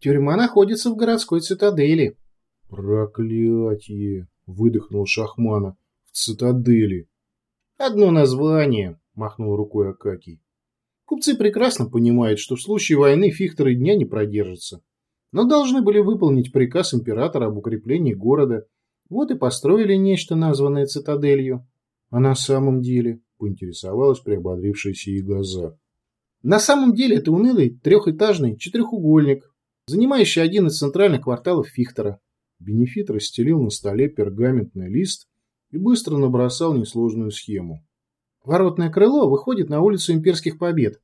Тюрьма находится в городской цитадели. Проклятие! Выдохнул Шахмана. В цитадели. Одно название, махнул рукой Акакий. Купцы прекрасно понимают, что в случае войны Фихтер и дня не продержится. Но должны были выполнить приказ императора об укреплении города. Вот и построили нечто, названное цитаделью. А на самом деле, поинтересовалась приободрившаяся Ягоза. На самом деле это унылый трехэтажный четырехугольник, занимающий один из центральных кварталов Фихтера. Бенефит расстелил на столе пергаментный лист и быстро набросал несложную схему. Воротное крыло выходит на улицу Имперских Побед.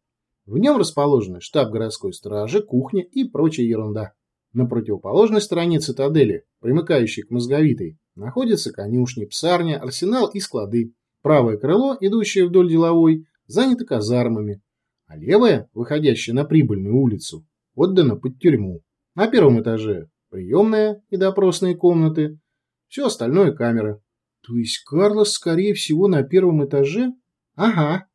В нем расположены штаб городской стражи, кухня и прочая ерунда. На противоположной стороне цитадели, примыкающей к мозговитой, находятся конюшни, псарня, арсенал и склады. Правое крыло, идущее вдоль деловой, занято казармами, а левое, выходящее на прибыльную улицу, отдано под тюрьму. На первом этаже приемная и допросные комнаты, все остальное камеры. То есть Карлос, скорее всего, на первом этаже? Ага.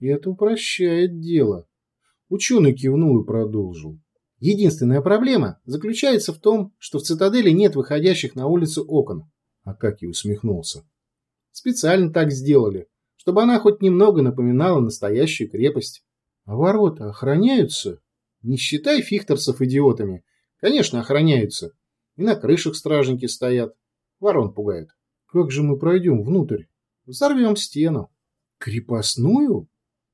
Это упрощает дело. Ученый кивнул и продолжил. Единственная проблема заключается в том, что в цитадели нет выходящих на улицу окон. А как и усмехнулся. Специально так сделали, чтобы она хоть немного напоминала настоящую крепость. А ворота охраняются? Не считай фихтерцев идиотами. Конечно, охраняются. И на крышах стражники стоят. Ворон пугает. Как же мы пройдем внутрь? Взорвем стену. Крепостную?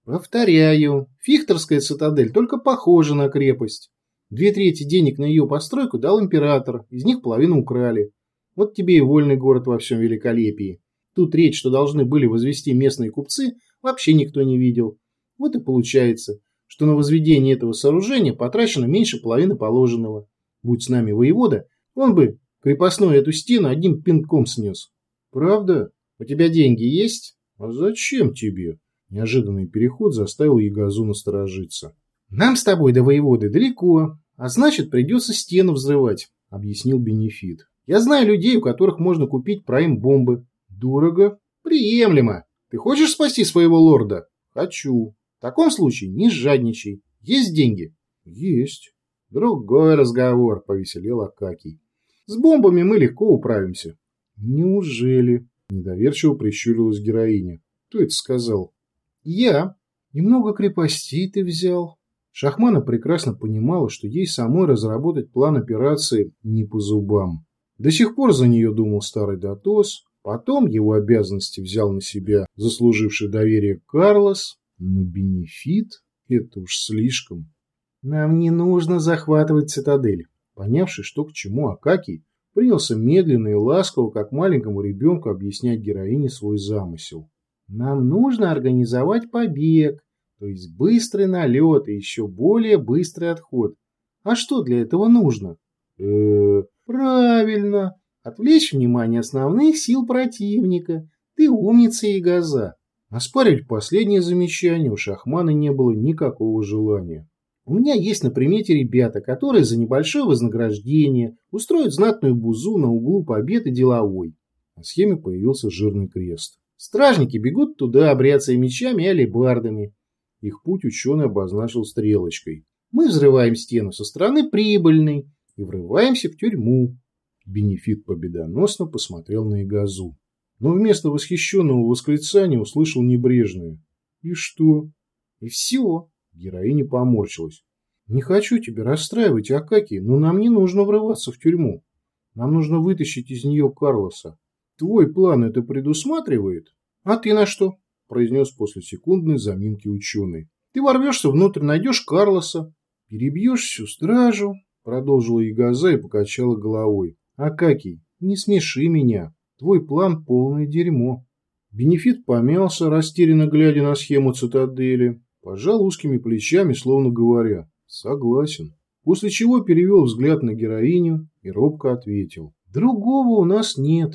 Повторяю, фихтерская цитадель только похожа на крепость. Две трети денег на ее постройку дал император, из них половину украли. Вот тебе и вольный город во всем великолепии. Тут речь, что должны были возвести местные купцы, вообще никто не видел. Вот и получается, что на возведение этого сооружения потрачено меньше половины положенного. Будь с нами воевода, он бы крепостную эту стену одним пинком снес. Правда? У тебя деньги есть? А зачем тебе? Неожиданный переход заставил Ягозу насторожиться. Нам с тобой до воеводы далеко, а значит придется стену взрывать, объяснил Бенефит. Я знаю людей, у которых можно купить прайм-бомбы. Дорого? Приемлемо. Ты хочешь спасти своего лорда? Хочу. Таком случае не жадничай. Есть деньги? Есть. Другой разговор, повеселел Акакий. С бомбами мы легко управимся. Неужели? Недоверчиво прищурилась героиня. Кто это сказал? Я. Немного крепостей ты взял. Шахмана прекрасно понимала, что ей самой разработать план операции не по зубам. До сих пор за нее думал старый Дотос, потом его обязанности взял на себя заслуживший доверие Карлос, но бенефит – это уж слишком. Нам не нужно захватывать цитадель. Понявший, что к чему Акакий, принялся медленно и ласково, как маленькому ребенку, объяснять героине свой замысел. Нам нужно организовать побег, то есть быстрый налет и еще более быстрый отход. А что для этого нужно? Э -э правильно, отвлечь внимание основных сил противника. Ты умница и газа. Оспаривать последнее замечание у Шахмана не было никакого желания. У меня есть на примете ребята, которые за небольшое вознаграждение устроят знатную бузу на углу Победы деловой. На схеме появился жирный крест. Стражники бегут туда, бряцая мечами и алебардами. Их путь ученый обозначил стрелочкой. Мы взрываем стену со стороны прибыльной и врываемся в тюрьму. Бенефит победоносно посмотрел на Игазу. Но вместо восхищенного восклицания услышал небрежное. «И что?» «И все!» Героиня поморщилась. «Не хочу тебя расстраивать, Акаки, но нам не нужно врываться в тюрьму. Нам нужно вытащить из нее Карлоса. Твой план это предусматривает? А ты на что? произнес после секундной заминки ученый. Ты ворвешься внутрь, найдешь Карлоса, перебьешь всю стражу, продолжила Ягоза и покачала головой. Акакий, не смеши меня. Твой план полное дерьмо. Бенефит помялся, растерянно глядя на схему цитадели, пожал узкими плечами, словно говоря «согласен», после чего перевел взгляд на героиню и робко ответил «другого у нас нет».